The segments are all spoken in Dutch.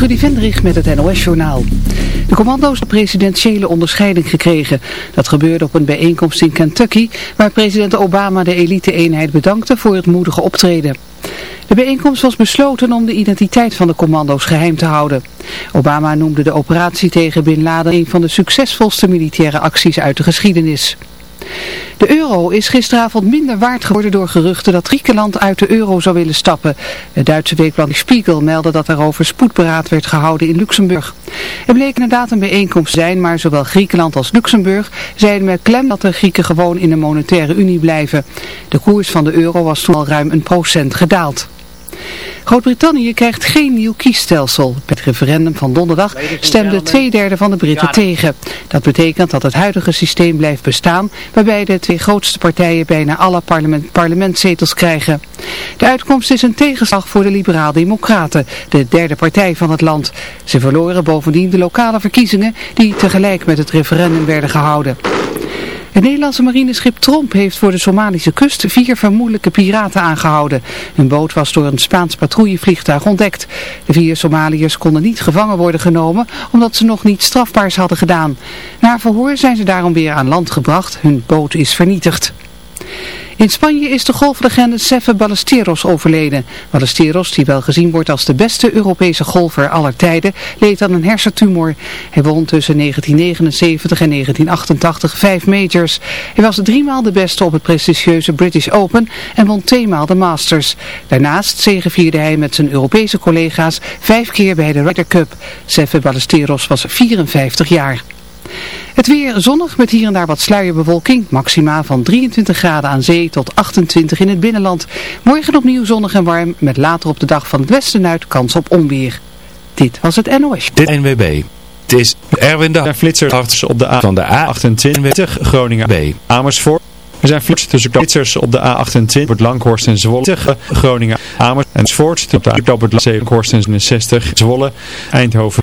Trudy Vendrich met het NOS-journaal. De commando's hebben presidentiële onderscheiding gekregen. Dat gebeurde op een bijeenkomst in Kentucky, waar president Obama de elite-eenheid bedankte voor het moedige optreden. De bijeenkomst was besloten om de identiteit van de commando's geheim te houden. Obama noemde de operatie tegen Bin Laden een van de succesvolste militaire acties uit de geschiedenis. De euro is gisteravond minder waard geworden door geruchten dat Griekenland uit de euro zou willen stappen. Het Duitse weekblad Spiegel meldde dat er over spoedberaad werd gehouden in Luxemburg. Er bleek inderdaad een bijeenkomst zijn, maar zowel Griekenland als Luxemburg zeiden met klem dat de Grieken gewoon in de monetaire unie blijven. De koers van de euro was toen al ruim een procent gedaald. Groot-Brittannië krijgt geen nieuw kiesstelsel. Bij het referendum van donderdag stemde twee derde van de Britten tegen. Dat betekent dat het huidige systeem blijft bestaan, waarbij de twee grootste partijen bijna alle parlement, parlementszetels krijgen. De uitkomst is een tegenslag voor de Liberaal-Democraten, de derde partij van het land. Ze verloren bovendien de lokale verkiezingen die tegelijk met het referendum werden gehouden. Het Nederlandse marineschip Tromp heeft voor de Somalische kust vier vermoedelijke piraten aangehouden. Hun boot was door een Spaans patrouillevliegtuig ontdekt. De vier Somaliërs konden niet gevangen worden genomen omdat ze nog niet strafbaars hadden gedaan. Na verhoor zijn ze daarom weer aan land gebracht. Hun boot is vernietigd. In Spanje is de golflegende Sefe Ballesteros overleden. Ballesteros, die wel gezien wordt als de beste Europese golfer aller tijden, leed aan een hersentumor. Hij won tussen 1979 en 1988 vijf majors. Hij was driemaal de beste op het prestigieuze British Open en won tweemaal de Masters. Daarnaast zegevierde hij met zijn Europese collega's vijf keer bij de Ryder Cup. Sefe Ballesteros was 54 jaar. Het weer zonnig met hier en daar wat sluierbewolking. Maxima van 23 graden aan zee tot 28 in het binnenland. Morgen opnieuw zonnig en warm met later op de dag van het westen uit kans op onweer. Dit was het NOS. Dit NWB. Het is Erwin de Flitser op de A van de A28 Groningen B. Amersfoort. Er zijn flits tussen flitsers op de A28, wordt Langhorst en Zwolle, Groningen, Amers en Svoort, op de A het Langhorst en 60, Zwolle, Eindhoven.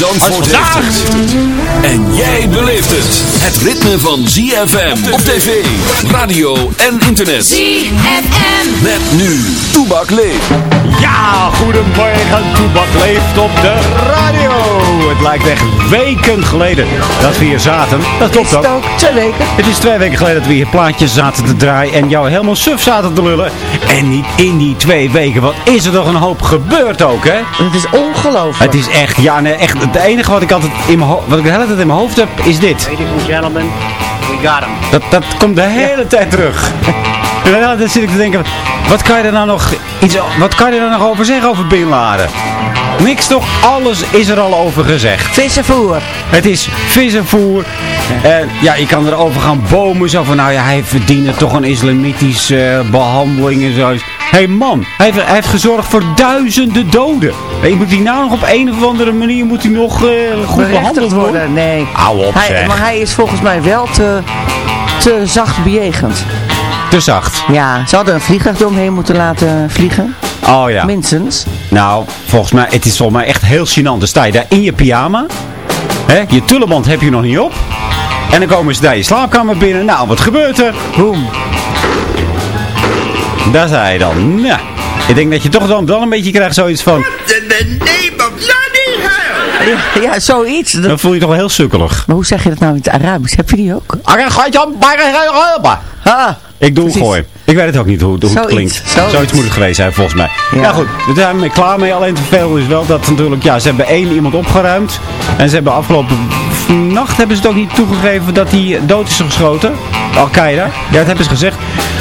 Zandvoort heeft het. En jij beleeft het. Het ritme van ZFM op tv, radio en internet. ZFM. Met nu. Toebak leeft. Ja, goedemorgen. Toebak leeft op de radio. Het lijkt echt weken geleden dat we hier zaten. Dat klopt ook. ook twee weken. Het is twee weken geleden dat we hier plaatjes zaten te draaien en jou helemaal suf zaten te lullen. En niet in die twee weken. Wat is er toch een hoop gebeurd ook, hè? Het is ongelooflijk. Het is echt, ja, nee, echt. Het enige wat ik altijd in mijn, wat ik de hele tijd in mijn hoofd heb, is dit. Ladies and gentlemen, we got him. Dat, dat komt de hele tijd terug. En dan zit ik te denken, wat kan je er nou nog, iets, wat kan je er nog over zeggen over Bin Laden? Niks toch, alles is er al over gezegd. Vissenvoer. Het is vissenvoer. En ja, je kan erover gaan bomen. Zo van, nou ja, hij verdiende toch een islamitische eh, behandeling en zo. Hé hey man, hij heeft, hij heeft gezorgd voor duizenden doden. Je moet die nou nog op een of andere manier moet hij nog eh, goed behandeld worden? Nee. Hou op Hij, maar hij is volgens mij wel te, te zacht bejegend. Te zacht. Ja, ze hadden een vliegtuig eromheen moeten laten vliegen. Oh ja. Minstens. Nou, volgens mij, het is volgens mij echt heel gênant. Dan sta je daar in je pyjama. Hè? Je tulleband heb je nog niet op. En dan komen ze daar je slaapkamer binnen. Nou, wat gebeurt er? Boom. Daar zei je dan. Nou, ik denk dat je toch dan wel een beetje krijgt zoiets van... Ja, zoiets. Dat- Dan voel je toch wel heel sukkelig. Maar hoe zeg je dat nou in het Arabisch? Heb je die ook? Ha, Ik doe Precies. gooi. Ik weet het ook niet hoe, hoe het klinkt. zoiets. Zoiets moet het geweest zijn volgens mij. Ja, Ja. goed, we zijn er klaar mee. Alleen het vervelende is wel dat natuurlijk, ja, ze hebben één iemand opgeruimd. En ze hebben afgelopen nacht hebben ze het ook niet toegegeven dat hij dood is geschoten. Al-Qaeda. Ja, dat hebben ze gezegd.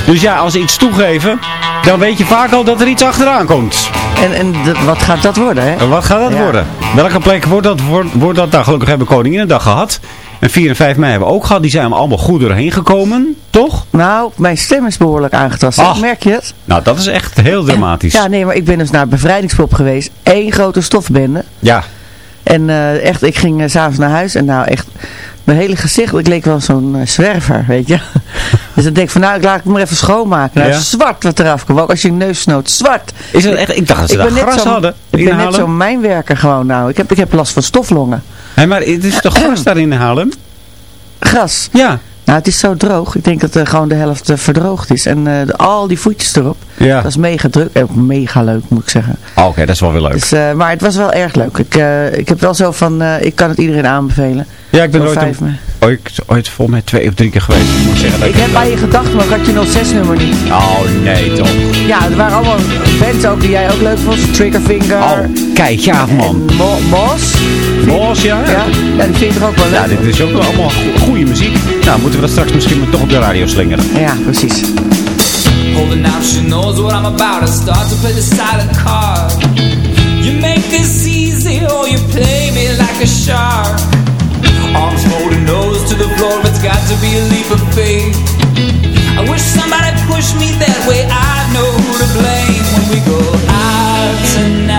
Dus ja, als ze iets toegeven, dan weet je vaak al dat er iets achteraan komt. en en wat gaat dat worden, hè? En wat gaat dat Ja. worden? Welke plek wordt dat, wordt, wordt dat? Gelukkig hebben we Koninginnedag gehad. En 4 en 5 mei hebben we ook gehad. Die zijn allemaal goed doorheen gekomen, toch? Nou, mijn stem is behoorlijk aangetast. Ach. Merk je het? Nou, dat is echt heel dramatisch. Ja, nee, maar ik ben dus naar bevrijdingspop geweest. Eén grote stofbende. Ja, En eh, echt, ik ging s s'avonds naar huis en nou echt, mijn hele gezicht, ik leek wel zo'n eh, zwerver, weet je. dus dan denk ik van, nou, ik laat het maar even schoonmaken. Nou, Ja. zwart wat eraf kwam, ook als je je neus snoot, zwart. Is het echt? Ik dacht dat ze daar gras hadden. Ik ben net zo'n mijnwerker gewoon nou. Ik heb, ik heb last van stoflongen. Hé, maar het is toch gras daar in Haarlem? Gras. Ja. Nou, het is zo droog. Ik denk dat er gewoon de helft eh, verdroogd is. En eh, de- al die voetjes erop. Ja. Dat is mega druk. En ook mega leuk, moet ik zeggen. Oh, Oké, dat is wel weer leuk. Dus, eh, maar het was wel erg leuk. Ik, eh, ik heb wel zo van, eh, ik kan het iedereen aanbevelen. ja, ik ben Voor ooit, vijf een- mei. ooit, ooit volgens mij twee of drie keer geweest. Ik moet zeggen dat Ik heb aan je gedacht, maar ik had je 06-nummer niet. Oh, nee toch. Ja, er waren allemaal fans ook die jij ook leuk vond. Triggerfinger. Oh, kijk, ja man. Mos. Mos, ja. Ja, ja, die vind ik toch ook wel Ja, leuk. dit is ook wel allemaal go- goede muziek. Nou, moeten we dat straks misschien maar toch op de radio slingeren. Ja, precies. Holding out, she knows what I'm about. I start to play the silent card. You make this easy, or you play me like a shark. Arms holding nose to the floor, it's got to be a leap of faith. I wish somebody pushed me that way. I know who to blame when we go out tonight.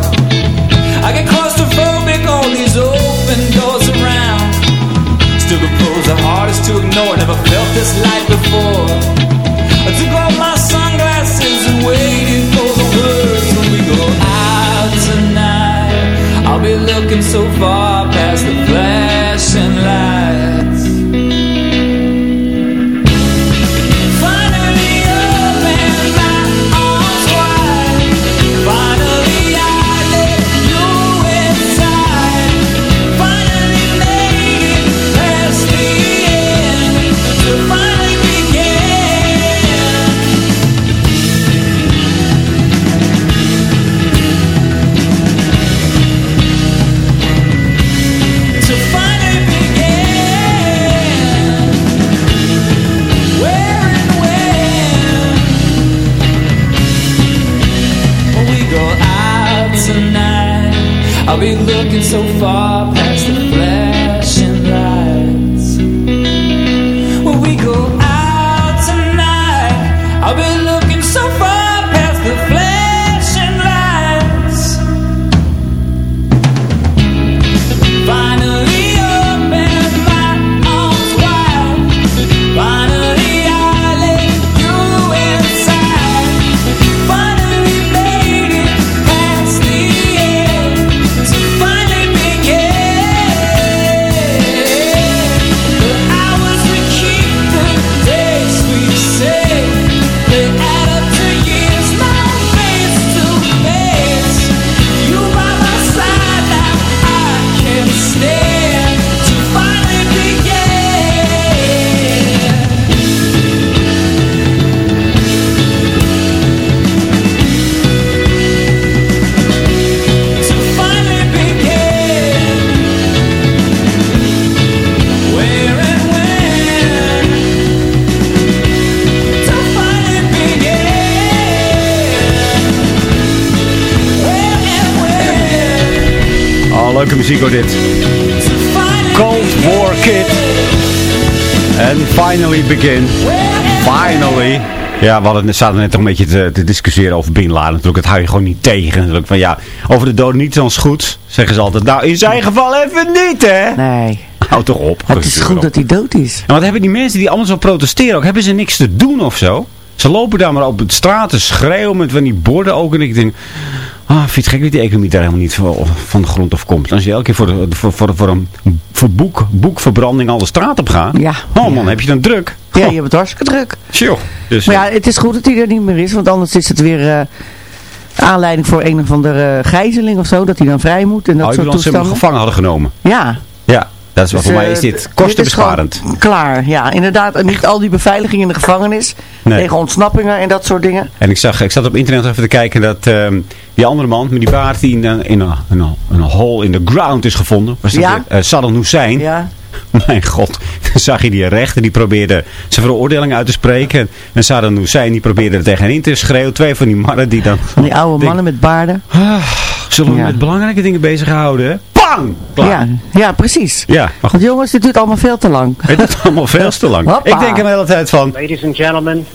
looking so far hoor dit. Cold War Kid. And finally begin. Finally. Ja, we hadden, zaten net toch een beetje te, te discussiëren over Bin Laden. Natuurlijk, dat hou je gewoon niet tegen. Natuurlijk, van ja, over de dood niet als goed, zeggen ze altijd. Nou, in zijn geval even niet, hè? Nee. Hou toch op. Het is goed dat hij dood is. En wat hebben die mensen die allemaal zo protesteren ook? Hebben ze niks te doen of zo? Ze lopen daar maar op de straat te schreeuwen met van die borden ook. En ik denk, ah, vind het gek dat die economie daar helemaal niet van, van de grond af komt. Als je elke keer voor, de, voor, voor, voor een voor boek, boekverbranding al de straat op gaat. Ja. Oh man, heb je dan druk? Ja, je hebt het hartstikke druk. Tjoh. Dus, Maar ja, het is goed dat hij er niet meer is, want anders is het weer eh, aanleiding voor een of andere eh, gijzeling of zo, dat hij dan vrij moet en dat oh, soort bedoelt, ze hem toestanden. gevangen hadden genomen. Ja. Ja, dat is Dus, voor mij eh, is dit dit is kostenbesparend. klaar, ja, inderdaad. En niet al die beveiliging in de gevangenis Nee. tegen ontsnappingen en dat soort dingen. En ik, zag, ik zat op internet even te kijken dat ehm, die andere man met die baard die in, een- in, een, in, een, hole in the ground is gevonden. Was dat Ja. eh, Saddam Hussein. Ja. Mijn god, dan zag je die rechter die probeerde zijn veroordeling uit te spreken. En Saddam Hussein die probeerde er tegen hen in te schreeuwen. Twee van die mannen die dan... Van die oude mannen met baarden. Zullen we Ja. met belangrijke dingen bezighouden? hè? Bang! Klaar. Ja, ja, precies. Ja, maar Want jongens, dit duurt allemaal veel te lang. het is allemaal veel te lang. Hoppa. Ik denk er de hele tijd van, Ladies and gentlemen,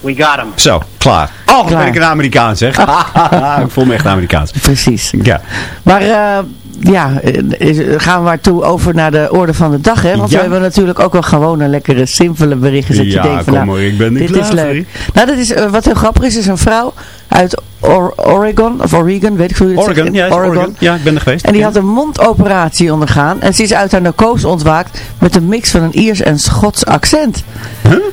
we got him. zo, klaar. Oh, dan Klaar. ben ik een Amerikaan zeg. ik voel me echt Amerikaans. Precies. Ja. Maar eh, ja, eh, is- gaan we maar toe over naar de orde van de dag. Hè? Want Ja. we hebben natuurlijk ook wel gewoon een lekkere, simpele berichtjes. Dat je Ja, denkt van, kom nou, maar, ik ben dit klaar is voor. leuk. Nou, dat is, eh, wat heel grappig is, is een vrouw uit Or- Oregon, of Oregon, weet ik hoe je het Oregon, zegt. ja, is Oregon. Ja, ik ben er geweest. En die Ja. had een mondoperatie ondergaan. En ze is uit haar narcose ontwaakt met een mix van een Iers en Schots accent.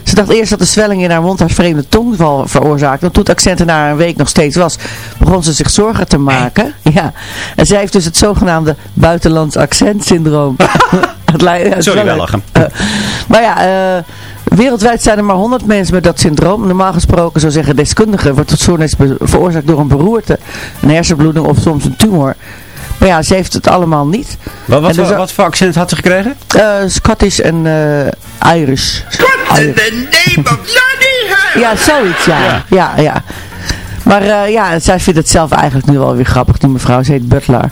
Ze dacht eerst dat de zwelling in haar mond haar vreemde tongval veroorzaakte. Want toen het accent er na een week nog steeds was, begon ze zich zorgen te maken. Ja. En zij heeft dus het zogenaamde buitenlands accentsyndroom. Het ja, het is Sorry, wel lachen. Eh, maar ja, eh, wereldwijd zijn er maar 100 mensen met dat syndroom. Normaal gesproken, zo zeggen deskundigen, wordt het stoornis be- veroorzaakt door een beroerte, een hersenbloeding of soms een tumor. Maar ja, ze heeft het allemaal niet. Wat, wat, dus wat voor accent had ze gekregen? eh, Scottish en eh, Irish. Irish. Ja, zoiets, ja. Ja. Ja, ja. Maar eh, ja, zij vindt het zelf eigenlijk nu wel weer grappig, die mevrouw. Ze heet Butler.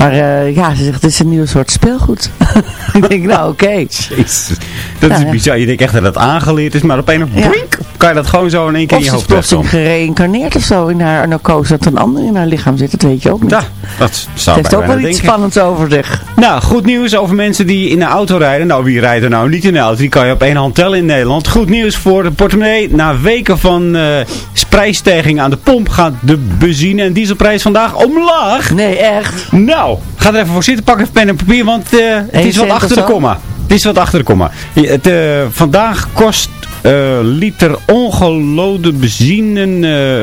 Maar eh, ja, ze zegt, het is een nieuw soort speelgoed. ik denk, nou oké. Jezus. Dat is ja. bizar. Je denkt echt dat het aangeleerd is, maar op een of Ja. kan je dat gewoon zo in één keer Of in je ze is hoofd plotseling wegkomen. gereïncarneerd of zo in haar narcose. Dat een ander in haar lichaam zit, dat weet je ook niet. Ja, dat Ze zou heeft ik ook wel iets denken. spannends over zich. Nou, goed nieuws over mensen die in de auto rijden. Nou, wie rijdt er nou niet in de auto? Die kan je op één hand tellen in Nederland. Goed nieuws voor de portemonnee. Na weken van eh prijsstijging aan de pomp gaat de benzine- en dieselprijs vandaag omlaag. Nee, echt. Nou, ga er even voor zitten. Pak even pen en papier, want eh, het is wat achter de komma. Het is wat achter de komma. Het, eh, vandaag kost eh liter ongeladen benzine,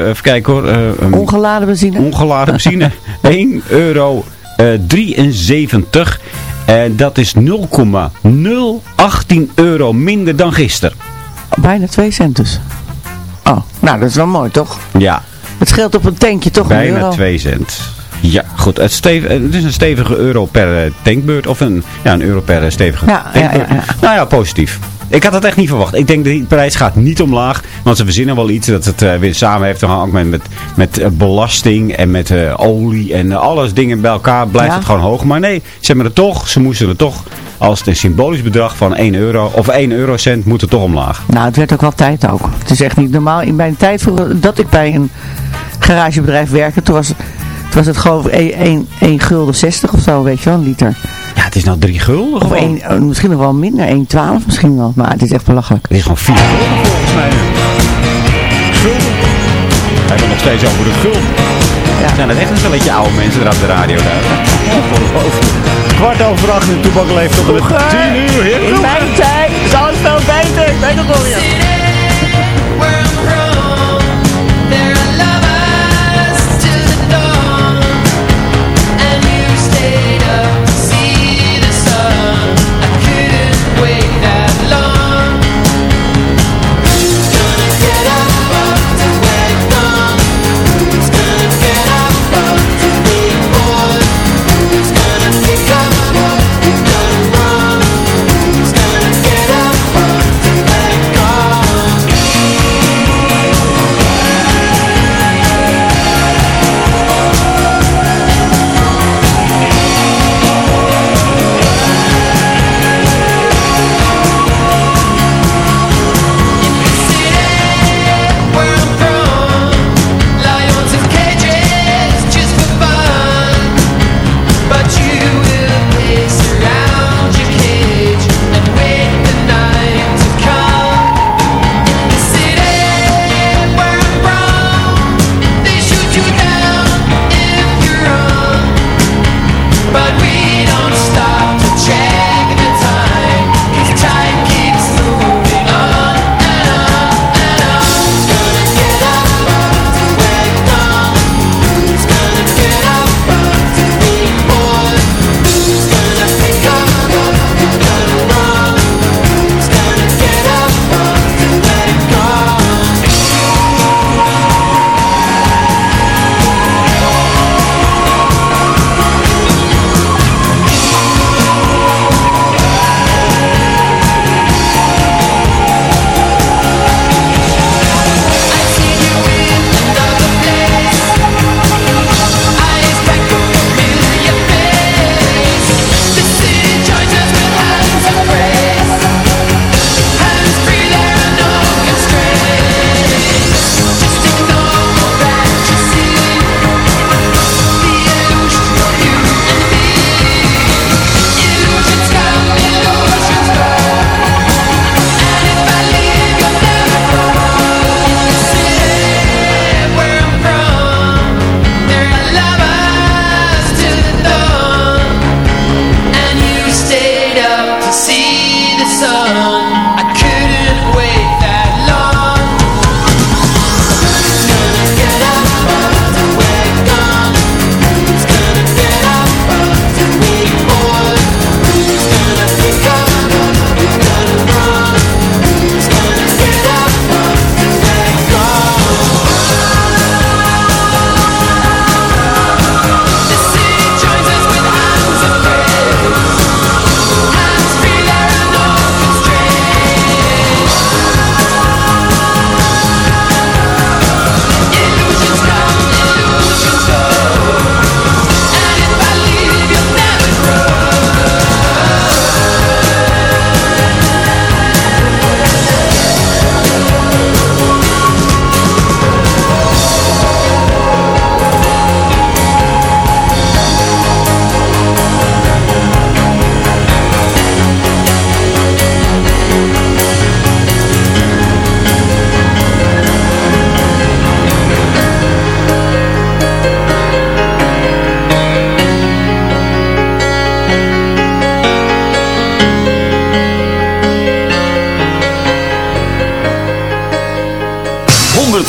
even kijken hoor, um, Ongeladen benzine. ongeladen benzine, 1 euro eh, 73. En dat is 0,018 euro minder dan gisteren. Bijna 2 cent dus. Oh, nou dat is wel mooi toch? Ja, Het scheelt op een tankje toch bijna euro. 2 cent. Ja, goed. Het, eh, het is een stevige euro per eh, tankbeurt. Of een, ja, een euro per eh, stevige Ja, tankbeurt. ja, ja. Nou ja, positief. Ik had het echt niet verwacht. Ik denk dat die prijs gaat niet omlaag. Want ze verzinnen wel iets dat het weer samen heeft te gaan met, met, met belasting en met olie en alles dingen bij elkaar. Blijft het gewoon hoog. Maar nee, ze hebben het toch. Ze moesten het toch. Als het een symbolisch bedrag van 1 euro of 1 eurocent moet het toch omlaag. Nou, het werd ook wel tijd ook. Het is echt niet normaal. In mijn tijd vroeger, dat ik bij een garagebedrijf werkte, toen was, toen was het gewoon 1 gulden 60 of zo, weet je wel, een liter. Ja, het is nou 3 gulden Of gewoon. één, eh, misschien nog wel minder, 1,12 misschien wel. Maar het is echt belachelijk. Het is gewoon 4 gulden volgens mij. Gulden. Hij het nog steeds over de gulden. Ja. Zijn het echt een stelletje oude mensen er op de radio daar? Ongelooflijk. Kwart over acht in Toebak leeft tot en met 10 uur. In mijn tijd is alles veel beter. Ik weet het wel weer.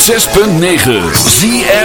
ZFM.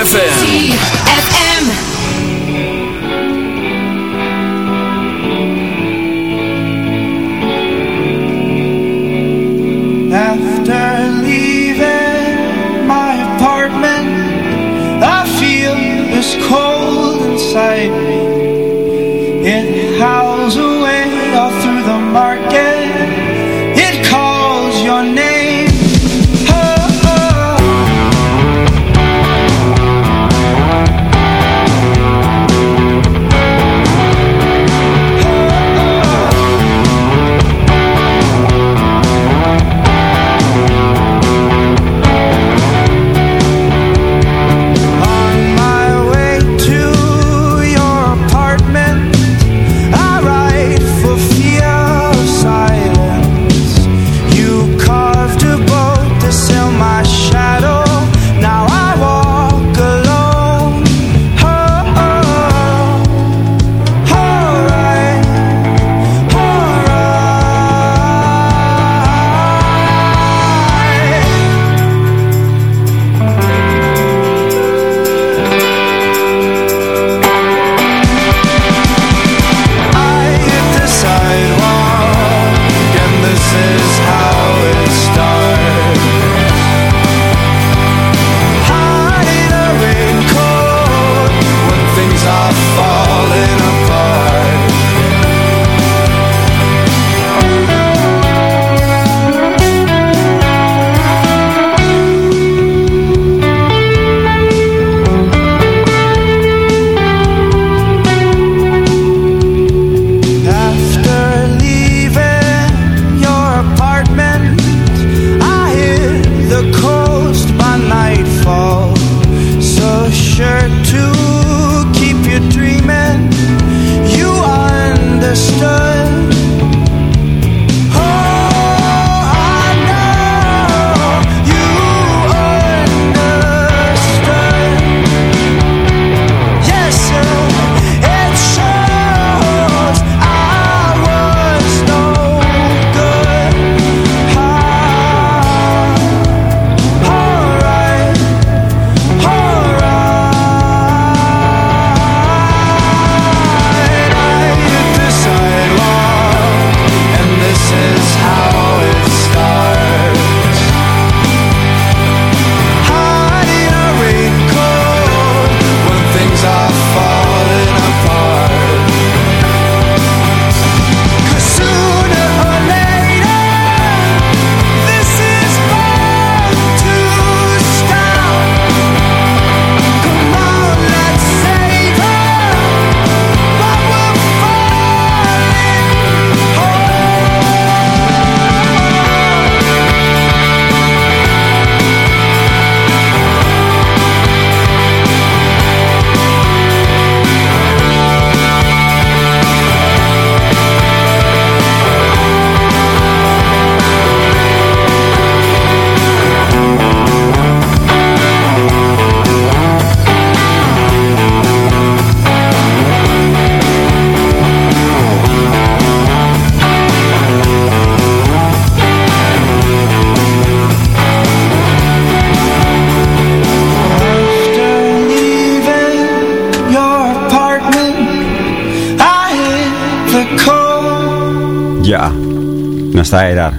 Sta je daar.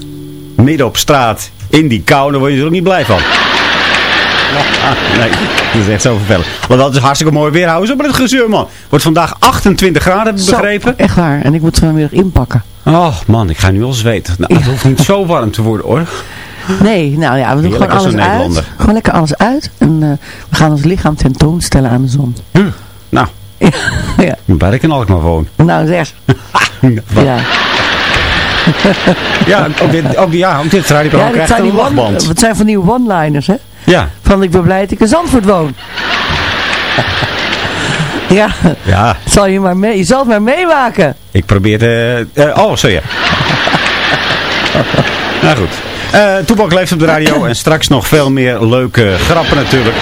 Midden op straat. In die kou, daar word je er ook niet blij van. Nee, dat is echt zo vervelend. Want dat is hartstikke mooi weer. Hou eens op met het gezeur, man. Wordt vandaag 28 graden, heb ik Zo, begrepen. echt waar. En ik moet vanmiddag inpakken. Oh, man, ik ga nu al zweten. Nou, het hoeft niet zo warm te worden, hoor. Nee, nou ja, we doen Heerlijk gewoon alles uit. Gewoon lekker alles uit. En eh, we gaan ons lichaam tentoonstellen aan de zon. Nou, Ja, ja. kan ik maar woon. nou zeg. Ja. Ja, ook dit, ook, ja, ook dit Ja, radioprogramma dit krijgt een lachband. het zijn van die one-liners, hè? Ja, Van ik ben blij dat ik in Zandvoort woon. ja, ja, zal je, maar mee, je zal het maar meemaken. ik probeer de... eh, oh, sorry. nou goed. Eh Toepak leeft op de radio en straks nog veel meer leuke grappen natuurlijk.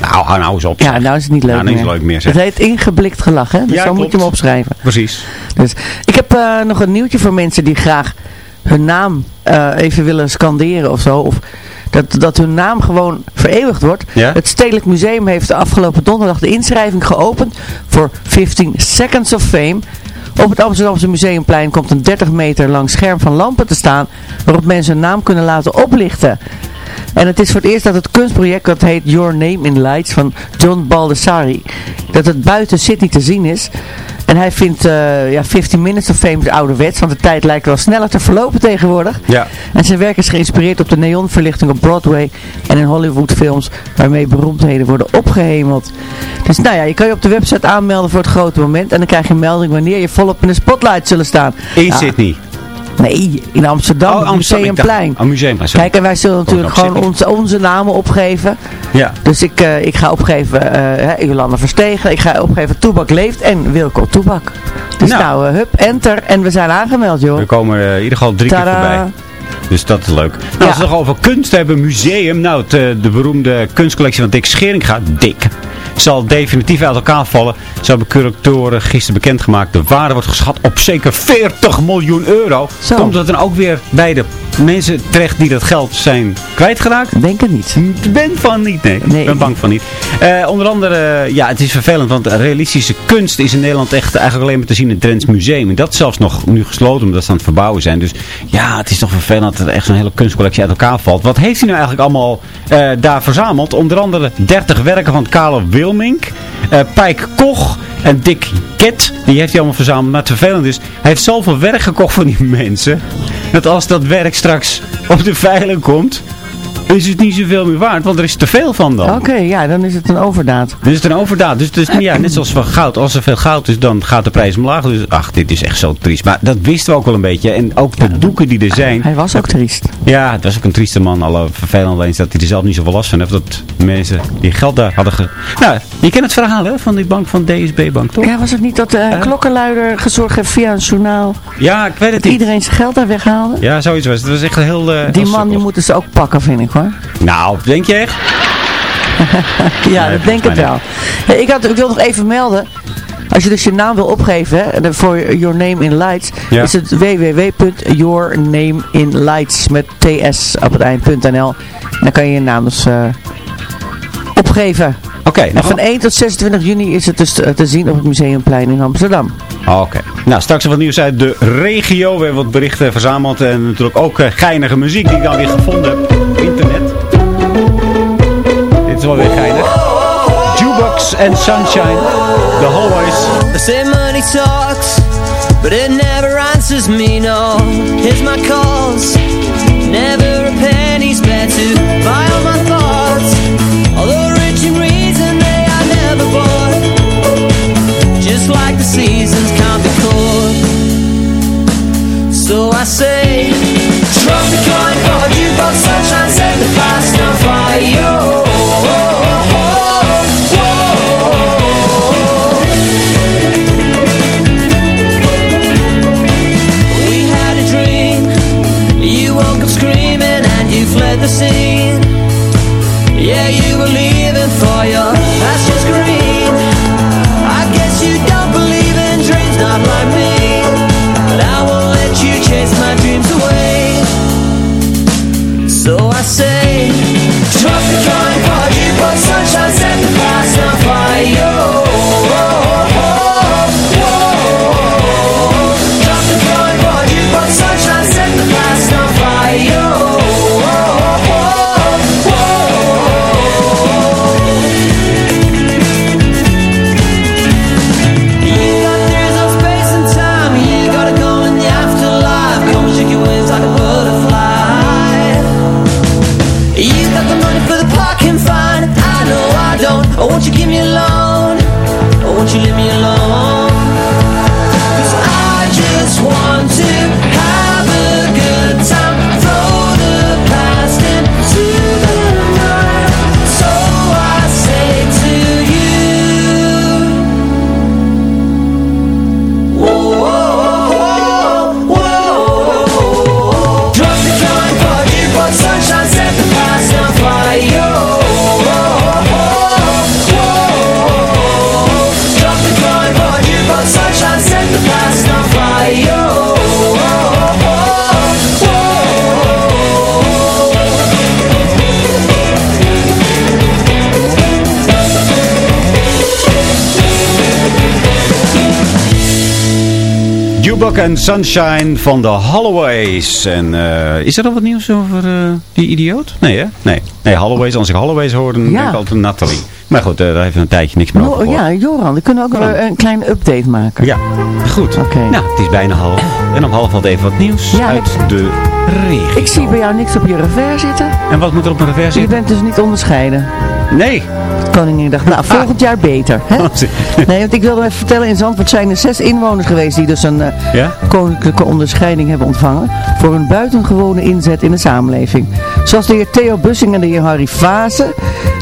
Nou, hou nou eens op. Ja, nou is het niet leuk Nou, niet meer. leuk meer, zeg. Het heet ingeblikt gelach, hè? Dus Ja, zo moet je hem opschrijven. Precies. Dus ik heb eh, nog een nieuwtje voor mensen die graag hun naam eh, even willen scanderen of zo. Of Dat, dat hun naam gewoon vereeuwigd wordt. Ja? Het Stedelijk Museum heeft de afgelopen donderdag de inschrijving geopend voor 15 Seconds of Fame. Op het Amsterdamse Museumplein komt een 30 meter lang scherm van lampen te staan waarop mensen hun naam kunnen laten oplichten. En het is voor het eerst dat het kunstproject, dat heet Your Name in Lights van John Baldessari, dat het buiten Sydney te zien is. En hij vindt eh, ja, 15 Minutes of Fame ouderwets, want de tijd lijkt wel sneller te verlopen tegenwoordig. Ja. En zijn werk is geïnspireerd op de neonverlichting op Broadway en in Hollywoodfilms waarmee beroemdheden worden opgehemeld. Dus nou ja, je kan je op de website aanmelden voor het grote moment en dan krijg je een melding wanneer je volop in de spotlight zullen staan. In Ja, Sydney. Nee, in Amsterdam, Oh, Museumplein. Oh, Museumplein, sorry. Kijk, en wij zullen natuurlijk nog gewoon onze, onze namen opgeven. Ja. Dus ik, eh, ik ga opgeven Jolanda Verstegen, ik ga opgeven Toebak Leeft en Wilco Toebak. Dus nou, Nou. eh, hup, enter en we zijn aangemeld joh. We komen er in ieder geval drie keer Tadaa. voorbij. Dus dat is leuk. Nou, Ja. als we het nog over kunst hebben, museum. Nou, het, eh, de beroemde kunstcollectie van Dick Scheringa, Dick, zal definitief uit elkaar vallen. Zo hebben curatoren gisteren bekendgemaakt. De waarde wordt geschat op zeker 40 miljoen euro. Zo. Komt dat dan ook weer bij de mensen terecht die dat geld zijn kwijtgeraakt? Denk het niet. Ik ben van niet, nee. Nee. Ik ben bang van niet. Eh, onder andere, ja, het is vervelend, want realistische kunst is in Nederland echt eigenlijk alleen maar te zien in het Drents Museum. En dat is zelfs nog nu gesloten, omdat ze aan het verbouwen zijn. Dus ja, het is toch vervelend dat er echt zo'n hele kunstcollectie uit elkaar valt. Wat heeft hij nou eigenlijk allemaal eh, daar verzameld? Onder andere 30 werken van Karel Wilmink, eh Pijk Koch en Dick Ket. Die heeft hij allemaal verzameld. Maar het vervelend is, hij heeft zoveel werk gekocht van die mensen. Dat als dat werk straks op de veiling komt, is het niet zoveel meer waard. Want er is te veel van dan. Oké, ja, dan is het een overdaad. Dus het is een overdaad. Dus, dus ja, net zoals van goud. Als er veel goud is, dan gaat de prijs omlaag. Dus ach, dit is echt zo triest. Maar dat wisten we ook wel een beetje. En ook de doeken die er zijn. Hij was ook triest. Ja, het was ook een trieste man. Alle vervelend alleen dat hij er zelf niet zoveel last van heeft. Dat mensen die geld daar hadden ge... Nou, je kent het verhaal hè, van die bank van DSB Bank, toch? Ja, was het niet dat de klokkenluider gezorgd heeft via een journaal Ja, ik weet het niet. iedereen zijn geld daar weghaalde? Ja, zoiets was het. Het was echt heel... eh, Die man die moeten ze ook pakken, vind ik hoor. Nou, denk je echt? Ja, Nee, dat denk ik wel. Hey, ik, had, ik wil nog even melden. Als je dus je naam wil opgeven hè, voor Your Name in Lights, Ja. is het www.yournameinlights met ts op het eind.nl. En dan kan je je naam dus eh, opgeven. Oké, En nou, van 1 tot 26 juni is het dus te, te zien op het Museumplein in Amsterdam. Oké. Nou, straks wat nieuws uit de regio. We hebben wat berichten verzameld. En natuurlijk ook eh, geinige muziek die ik dan weer gevonden heb op internet. Dit is wel weer geinig. Jukebox and Sunshine. The Hallways. They say money talks, but it never answers me, no. Here's my calls, never a penny's spare to buy all my thoughts. Although rich in reason, they are never bored. Just like the seasons can't be caught. So I say, Newbuck en Sunshine van de Holloways. En eh, is er al wat nieuws over eh, die idioot? Nee, hè? Nee. Nee, Holloways. Als ik Holloways hoor, dan Ja. denk ik altijd aan Natalie. Maar goed, eh, daar heeft een tijdje niks meer over ja, Joran, we kunnen ook wel een kleine update maken. Ja, goed. Oké. Nou, het is bijna half. En om half wat even wat nieuws Ja, uit de regio. Ik zie bij jou niks op je revers zitten. En wat moet er op mijn revers Je zitten? bent dus niet onderscheiden. Nee. Koninginnedag. Nou, volgend jaar beter. Hè? Nee, want ik wilde even vertellen, in Zandvoort zijn er zes inwoners geweest die dus een eh, Ja? koninklijke onderscheiding hebben ontvangen voor hun buitengewone inzet in de samenleving. Zoals de heer Theo Bussing en de heer Harry Vaassen,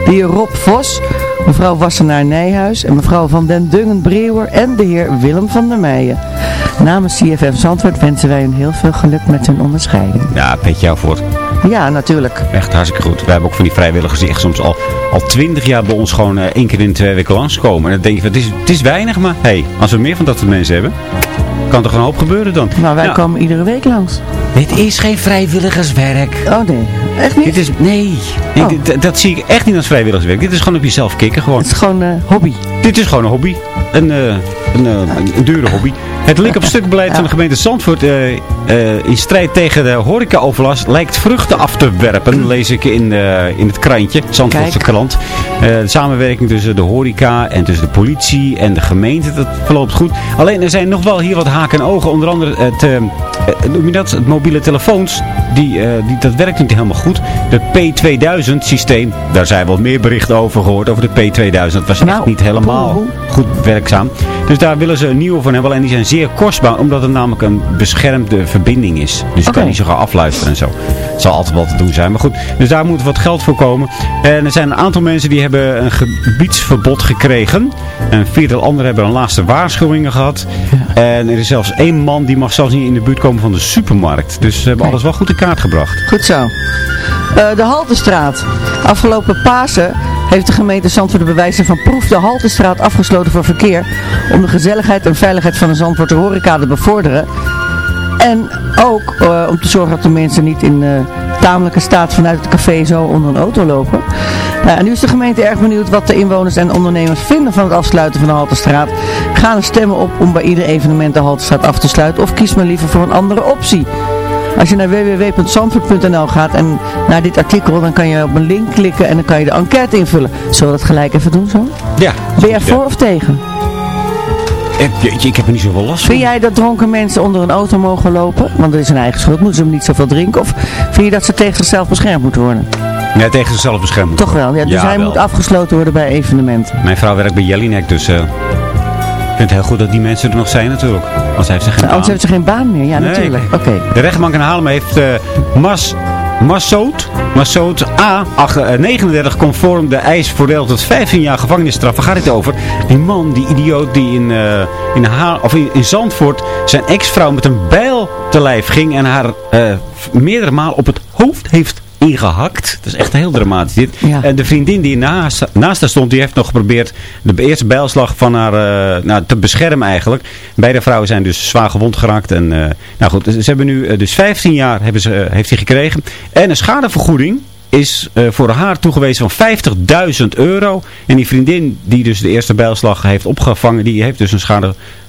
de heer Rob Vos, mevrouw Wassenaar Nijhuis en mevrouw Van den Dungen Breeuwer en de heer Willem van der Meijen. Namens CFM Zandvoort wensen wij hun heel veel geluk met hun onderscheiding. Ja, petje jou voor. Ja, natuurlijk. Echt hartstikke goed. We hebben ook van die vrijwilligers die echt soms al, al twintig jaar bij ons gewoon eh, één keer in twee weken langskomen. En dan denk je, van, het is, het is weinig, maar hey, als we meer van dat soort mensen hebben, kan toch een hoop gebeuren dan. Maar wij Nou, komen iedere week langs. Dit is geen vrijwilligerswerk. Oh nee, echt niet? Dit is, nee, nee Oh. dit- dat zie ik echt niet als vrijwilligerswerk. Dit is gewoon op jezelf kicken gewoon. Het is gewoon eh, hobby. Dit is gewoon een hobby. Een, eh, een, eh, een, een dure hobby. Het lik op stukbeleid van de gemeente Zandvoort eh, eh, in strijd tegen de horecaoverlast lijkt vruchten af te werpen, lees ik in, eh, in het krantje, Zandvoortse Kijk. krant. De samenwerking tussen de horeca en tussen de politie en de gemeente, dat verloopt goed. Alleen er zijn nog wel hier wat haken en ogen, onder andere het, noem je dat, het mobiele telefoons, die, die, dat werkt niet helemaal goed. De P2000 systeem, daar zijn wel meer berichten over gehoord, over de P2000. Dat was echt Nou, niet helemaal goed werkzaam. Dus daar willen ze een nieuwe van hebben. Alleen die zijn zeer kostbaar, omdat het namelijk een beschermde verbinding is. Dus je kan niet zo gaan afluisteren en zo. Het zal altijd wel te doen zijn. Maar goed, dus daar moet wat geld voor komen. En er zijn een aantal mensen die hebben een gebiedsverbod gekregen. En een viertal anderen hebben een laatste waarschuwingen gehad. En er is zelfs één man die mag zelfs niet in de buurt komen van de supermarkt. Dus ze hebben alles wel goed in kaart gebracht. Goed zo. Eh, de Haltestraat. Afgelopen Pasen heeft de gemeente Zandvoort de bewijzen van proef de Haltestraat afgesloten voor verkeer. Om de gezelligheid en veiligheid van de Zandvoorter horeca te bevorderen. En ook eh, om te zorgen dat de mensen niet in eh, tamelijke staat vanuit het café zo onder een auto lopen. Nou, en nu is de gemeente erg benieuwd wat de inwoners en ondernemers vinden van het afsluiten van de Haltestraat. Ga er stemmen op om bij ieder evenement de Haltestraat af te sluiten of kies maar liever voor een andere optie. Als je naar www.zandvoort.nl gaat en naar dit artikel, dan kan je op een link klikken en dan kan je de enquête invullen. Zullen we dat gelijk even doen zo? Ja. Ben jij voor of tegen? Ik, jeetje, ik heb er niet zoveel last van. Vind jij dat dronken mensen onder een auto mogen lopen? Want dat is hun eigen schuld. Moeten ze hem niet zoveel drinken? Of vind je dat ze tegen zichzelf beschermd moeten worden? Ja, tegen zichzelf beschermen. Toch wel. Ja, dus Ja, hij wel. moet afgesloten worden bij evenementen. Mijn vrouw werkt bij Jellinek, dus eh, ik vind het heel goed dat die mensen er nog zijn natuurlijk. Anders heeft ze geen baan. Anders heeft ze geen baan meer. Ja, Nee, natuurlijk. Oké. De rechtbank in Haarlem heeft eh Mas, Massoud, Massoud A, ach, eh, 39 conform de eis voordeel tot 15 jaar gevangenisstraf. Waar gaat het over? Die man, die idioot die in, eh, in, Haar, of in, in Zandvoort zijn ex-vrouw met een bijl te lijf ging en haar eh, meerdere malen op het hoofd heeft ingehakt. Dat is echt heel dramatisch dit. Ja. En de vriendin die naast, naast haar stond, die heeft nog geprobeerd de eerste bijlslag van haar eh, nou, te beschermen eigenlijk. Beide vrouwen zijn dus zwaar gewond geraakt. En, eh, nou goed, ze hebben nu eh, dus 15 jaar hebben ze, heeft hij gekregen. En een schadevergoeding is voor haar toegewezen van 50.000 euro. En die vriendin die dus de eerste bijlslag heeft opgevangen, die heeft dus een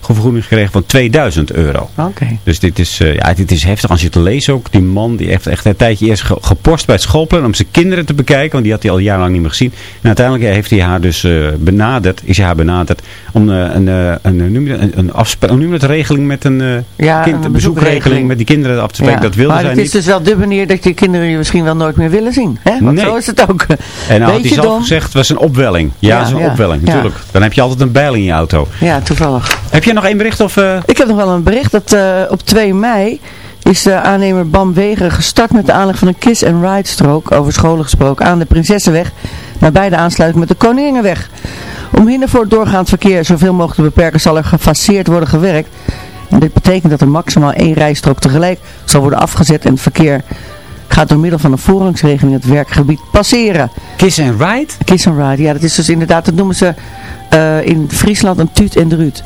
schadevergoeding gekregen van 2000 euro. Oké. Dus dit is, eh, ja, dit is heftig als je het leest ook. Die man die heeft echt een tijdje eerst ge- gepost bij het schoolplein om zijn kinderen te bekijken. Want die had hij al jarenlang niet meer gezien. En uiteindelijk heeft hij haar dus eh, benaderd, is hij haar benaderd om eh, een, een, je een, een, afspraak, hoe noem je dat, regeling met een, Ja, kind, een bezoekregeling met die kinderen af te spreken. Dat wilde maar zij het is dus wel de manier dat je kinderen je misschien wel nooit meer willen zien. Hè? Want Nee. zo is het ook. En nou had hij zelf dom. gezegd, het was een opwelling. Ja, Ja, het is een ja, opwelling, ja. natuurlijk. Dan heb je altijd een bijl in je auto. Ja, toevallig. Heb nog één bericht of... eh, Ik heb nog wel een bericht dat eh, op 2 mei is de aannemer Bam Wegen gestart met de aanleg van een kiss-and-ride strook, over scholen gesproken, aan de Prinsessenweg, nabij de aansluiting met de Koningenweg. Om hinder voor het doorgaand verkeer zoveel mogelijk te beperken zal er gefaseerd worden gewerkt. En dit betekent dat er maximaal één rijstrook tegelijk zal worden afgezet en het verkeer gaat door middel van een voorrangsregeling het werkgebied passeren. Kiss and Ride? Kiss and Ride, ja dat is dus inderdaad, dat noemen ze eh, in Friesland een tuut en druut.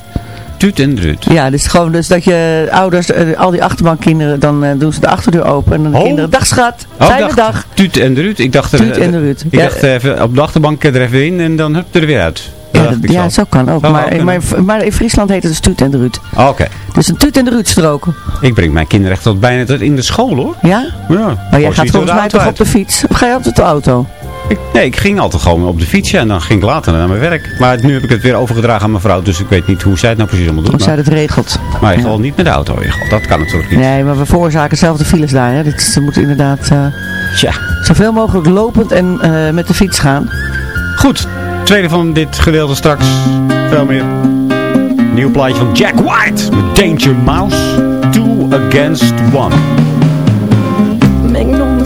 Tuut en druut. Ja, dus gewoon dus dat je ouders, eh, al die achterbankkinderen, dan eh, doen ze de achterdeur open en dan de Oh. kinderen, dag schat, Oh, fijne dag. Tuut en druut. Ik dacht, er- Tuut en druut. Ik Ja. dacht even op de achterbank er even in en dan hup er weer uit. Ja, ja, zo. kan ook. Maar, ook maar, maar in Friesland heet het een Stuut en de Ruud. Oké. Dus een Tuut en de Ruud stroken. Ik breng mijn kinderen echt tot bijna tot in de school hoor. Ja? Ja. Maar jij gaat volgens mij toch op de fiets? Of ga je op de auto? Ik, nee, ik ging altijd gewoon op de fiets en dan ging ik later naar mijn werk. Maar nu heb ik het weer overgedragen aan mijn vrouw, dus ik weet niet hoe zij het nou precies allemaal doet. Hoe zij dat regelt? maar ik ga niet met de auto geval. Dat kan natuurlijk niet. Nee, maar we veroorzaken zelf de files daar. Hè. Dit, ze moeten inderdaad Tja. zoveel mogelijk lopend en eh, met de fiets gaan. Goed, tweede van dit gedeelte straks. Veel meer. Nieuw plaatje van Jack White met Danger Mouse. Two Against One.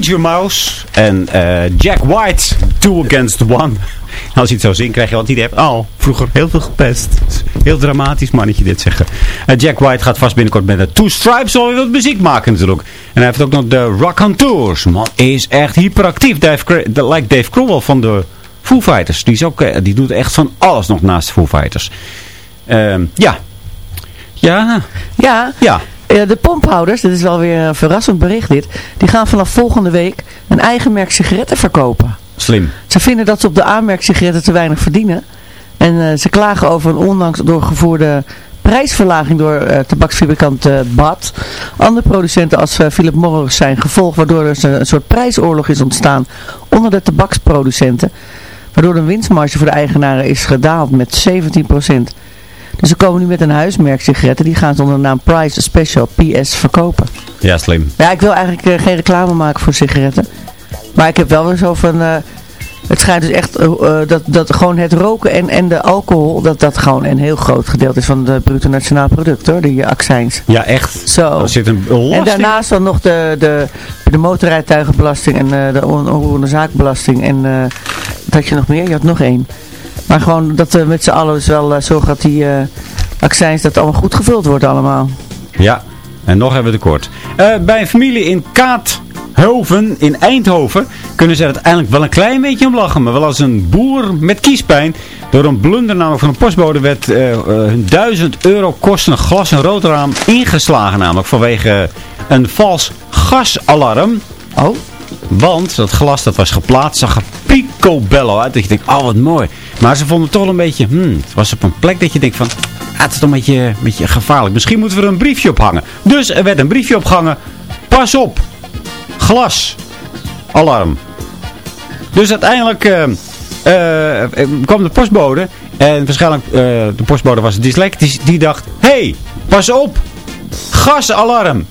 Danger Mouse en eh, Jack White, Two Against One. Als je het zo zingt, krijg je wat idee hebt. Oh, vroeger heel veel gepest. Heel dramatisch mannetje dit zeggen. Eh, Jack White gaat vast binnenkort met de Two Stripes alweer wat muziek maken natuurlijk. En hij heeft ook nog de Rock on Tours. Man is echt hyperactief. Dave, like Dave Crowell van de Foo Fighters. Die, is ook, eh, die doet echt van alles nog naast de Foo Fighters. Ehm, ja. Ja. Ja, Ja. Eh, de pomphouders, dit is wel weer een verrassend bericht dit, die gaan vanaf volgende week een eigen merk sigaretten verkopen. Slim. Ze vinden dat ze op de aanmerk sigaretten te weinig verdienen. En eh, ze klagen over een onlangs doorgevoerde prijsverlaging door eh, tabaksfabrikant eh, BAT. Andere producenten als Philip Morris zijn gevolg waardoor er een soort prijsoorlog is ontstaan onder de tabaksproducenten. Waardoor de winstmarge voor de eigenaren is gedaald met 17%. Dus ze komen nu met een huismerk sigaretten. Die gaan ze onder de naam Price Special PS verkopen. Ja, slim. Ja, ik wil eigenlijk eh, geen reclame maken voor sigaretten. Maar ik heb wel weer zo van... eh, het schijnt dus echt eh, dat, dat gewoon het roken en, en de alcohol... dat dat gewoon een heel groot gedeelte is van het bruto nationaal product hoor. Die accijns. Ja, echt. Zo. Er zit een belasting. En daarnaast dan nog de, de, de motorrijtuigenbelasting en de on- onroerende zaakbelasting. En eh dat je nog meer, je had nog één. Maar gewoon dat we met z'n allen dus wel eh, zorgen dat die eh accijns dat allemaal goed gevuld wordt allemaal. Ja, en nog hebben we tekort. Eh bij een familie in Kaathoven in Eindhoven kunnen ze er uiteindelijk wel een klein beetje om lachen. Maar wel als een boer met kiespijn door een blunder namelijk van een postbode werd hun 1000 euro kostende glas- en roodraam ingeslagen. Namelijk vanwege een vals gasalarm. Oh. Want dat glas dat was geplaatst zag er picobello uit. Dat je denkt, oh wat mooi. Maar ze vonden het toch een beetje, hmm, het was op een plek dat je denkt van, ah, het is toch een beetje, een beetje gevaarlijk. Misschien moeten we er een briefje ophangen. Dus er werd een briefje opgehangen. Pas op. Glas. Alarm. Dus uiteindelijk eh, eh, eh, kwam de postbode. En waarschijnlijk, eh, de postbode was dyslectisch. Die dacht, hey, pas op. gasalarm.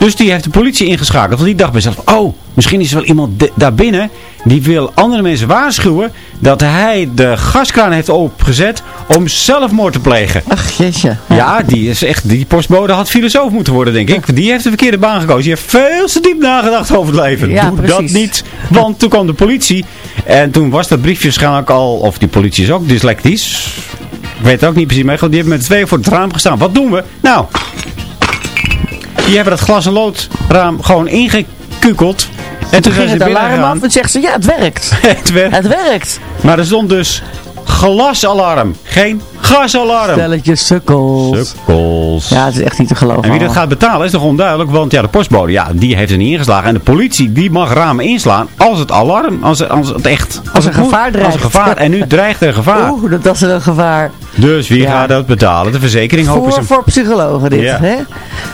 Dus die heeft de politie ingeschakeld. Want die dacht bij zichzelf, oh, misschien is er wel iemand de- daar binnen die wil andere mensen waarschuwen dat hij de gaskraan heeft opgezet om zelfmoord te plegen. Ach, jeetje. Ja, die is echt, die postbode had filosoof moeten worden, denk ik. Die heeft de verkeerde baan gekozen. Die heeft veel te diep nagedacht over het leven. Ja, Doe dat niet. Want toen kwam de politie. En toen was dat briefje waarschijnlijk al, of die politie is ook dyslectisch. Ik weet het ook niet precies. Maar die hebben met twee voor het raam gestaan. Wat doen we? Nou, die hebben dat glas en loodraam gewoon ingekukeld. En toen ging ze het alarm af en zegt ze, ja, het werkt. Het werd- Het werkt. Maar er stond dus glasalarm. Geen gasalarm. Stelletje sukkels. Sukkels. Ja, het is echt niet te geloven. En wie dat gaat betalen is nog onduidelijk, want ja, de postbode, ja, die heeft er niet ingeslagen. En de politie, die mag ramen inslaan als het alarm, als, als het echt... Als er het moet, gevaar Als dreigt. er gevaar, en nu dreigt er gevaar. Oeh, dat, dat is een gevaar. Dus wie Ja. gaat dat betalen? De verzekering hopen Voor, ze. voor psychologen dit. Ja. Hè?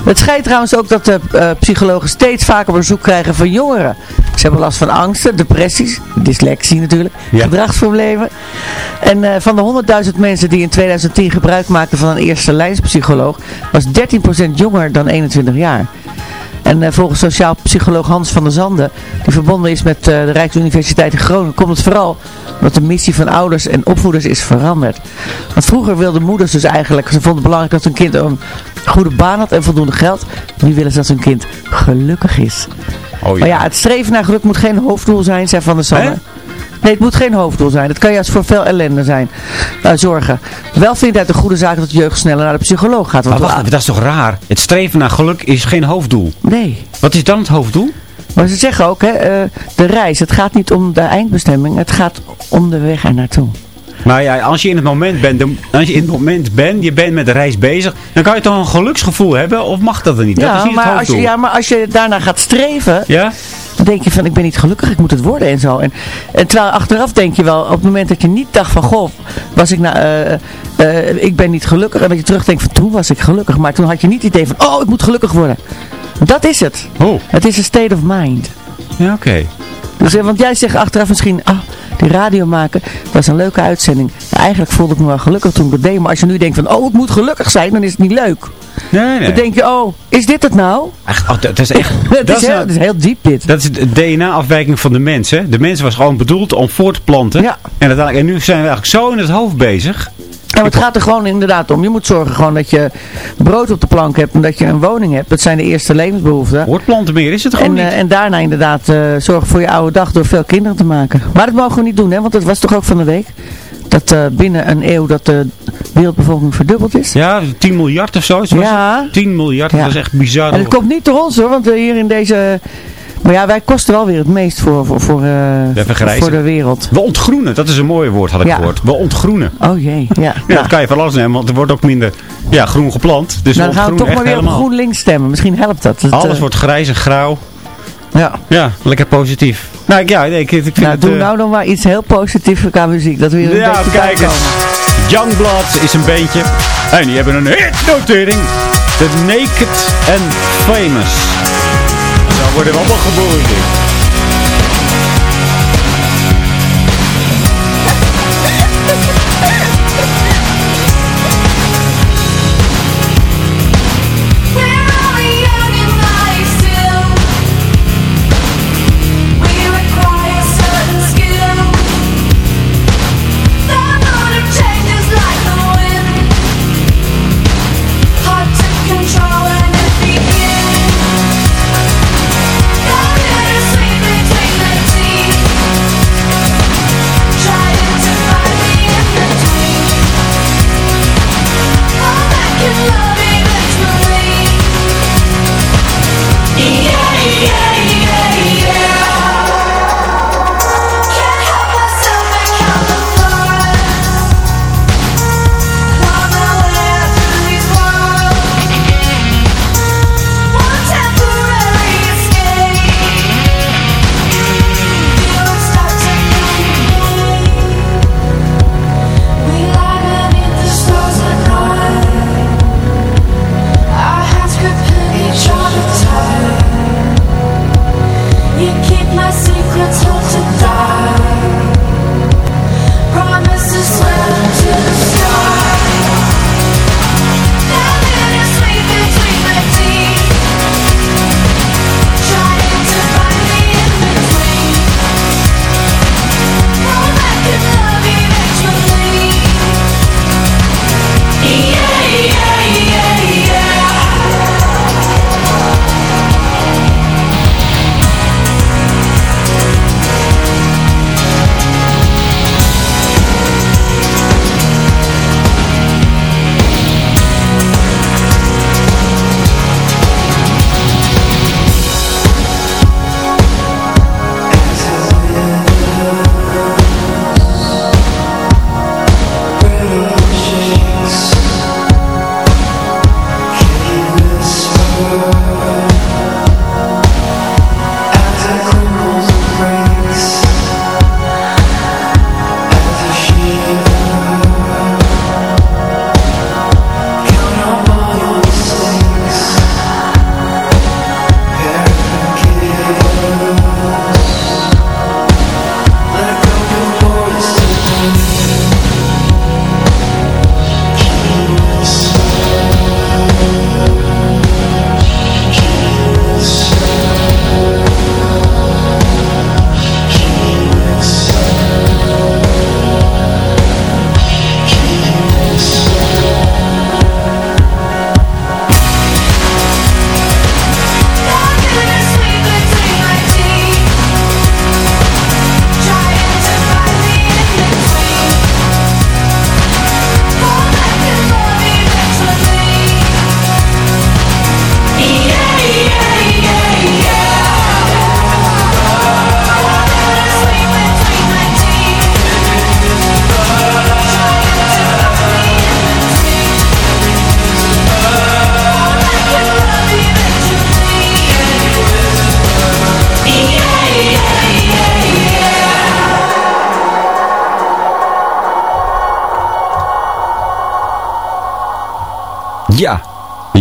Het schijnt trouwens ook dat de eh, psychologen steeds vaker bezoek krijgen van jongeren. Ze hebben last van angsten, depressies, dyslexie natuurlijk, Ja. gedragsproblemen. En eh, van de 100.000 mensen die in 2010 gebruik maakten van een eerste lijnspsycholoog, was 13% jonger dan 21 jaar. En eh, volgens sociaal psycholoog Hans van der Zanden, die verbonden is met eh, de Rijksuniversiteit in Groningen, komt het vooral omdat de missie van ouders en opvoeders is veranderd. Want vroeger wilden moeders dus eigenlijk, ze vonden het belangrijk dat hun kind een goede baan had en voldoende geld. Nu willen ze dat hun kind gelukkig is. Oh, Maar ja, het streven naar geluk moet geen hoofddoel zijn, zei Van der Zanden. Nee, het moet geen hoofddoel zijn. Het kan juist voor veel ellende zijn. eh, zorgen. Wel vindt hij het een goede zaak dat de jeugd sneller naar de psycholoog gaat. Maar wacht dat is toch raar? Het streven naar geluk is geen hoofddoel. Nee. Wat is dan het hoofddoel? Maar ze zeggen ook, hè, eh, de reis, het gaat niet om de eindbestemming, het gaat om de weg er naartoe. Maar ja, als je in het moment bent, dan- als je in het moment bent, je bent met de reis bezig, dan kan je toch een geluksgevoel hebben? Of mag dat er niet? dat is Ja niet het maar, als hoofddoel. je, ja, maar als je daarna gaat streven, ja? dan denk je van ik ben niet gelukkig, ik moet het worden en zo. En, en terwijl achteraf denk je wel, op het moment dat je niet dacht van goh, was ik nou, eh, eh, ik ben niet gelukkig. En dat je terugdenkt van toen was ik gelukkig. Maar toen had je niet het idee van oh ik moet gelukkig worden. Dat is het. Oh, Het is een state of mind. ja oké. Dus, eh, want jij zegt achteraf misschien, ah, die radio maken, dat was een leuke uitzending. Eigenlijk voelde ik me wel gelukkig toen ik dat deed. Maar als je nu denkt van, oh, ik moet gelukkig zijn, dan is het niet leuk. Nee, nee. Dan denk je, oh, is dit het nou? Echt, oh, dat is echt... Het dat, is is heel, nou- het is heel diep dit. dat is de DNA-afwijking van de mens, hè? De mens was gewoon bedoeld om voort te planten. Ja. En, uiteindelijk, en nu zijn we eigenlijk zo in het hoofd bezig. En het gaat er gewoon inderdaad om. Je moet zorgen gewoon dat je brood op de plank hebt en dat je een woning hebt. Dat zijn de eerste levensbehoeften. Voortplanten meer is het gewoon En, niet. eh, en daarna inderdaad eh, zorgen voor je oude dag door veel kinderen te maken. Maar dat mogen we niet doen, hè? want dat was toch ook van de week. Dat eh, binnen een eeuw dat de wereldbevolking verdubbeld is. Ja, 10 miljard of zo. Ja. 10 miljard, Ja. dat is echt bizar. En het komt niet door ons hoor, want hier in deze... Maar ja, wij kosten wel weer het meest voor, voor, voor, eh, voor de wereld. We ontgroenen, dat is een mooi woord had ik Ja. gehoord. We ontgroenen. Oh jee, ja. Ja, dat kan je van alles nemen, want er wordt ook minder ja, groen geplant. Dus nou, dan gaan we toch maar weer op helemaal. GroenLinks stemmen. Misschien helpt dat. Alles eh, wordt grijs en grauw. Ja. Ja, lekker positief. Nou, ja, nee, ik, ik vind Nou, het... doe eh, nou dan maar iets heel positiefs qua muziek. Dat we weer een ja, beetje kijk eens. Youngblood is een beentje. En die hebben een hitnotering. The Naked and Famous. Worden we allemaal geboren.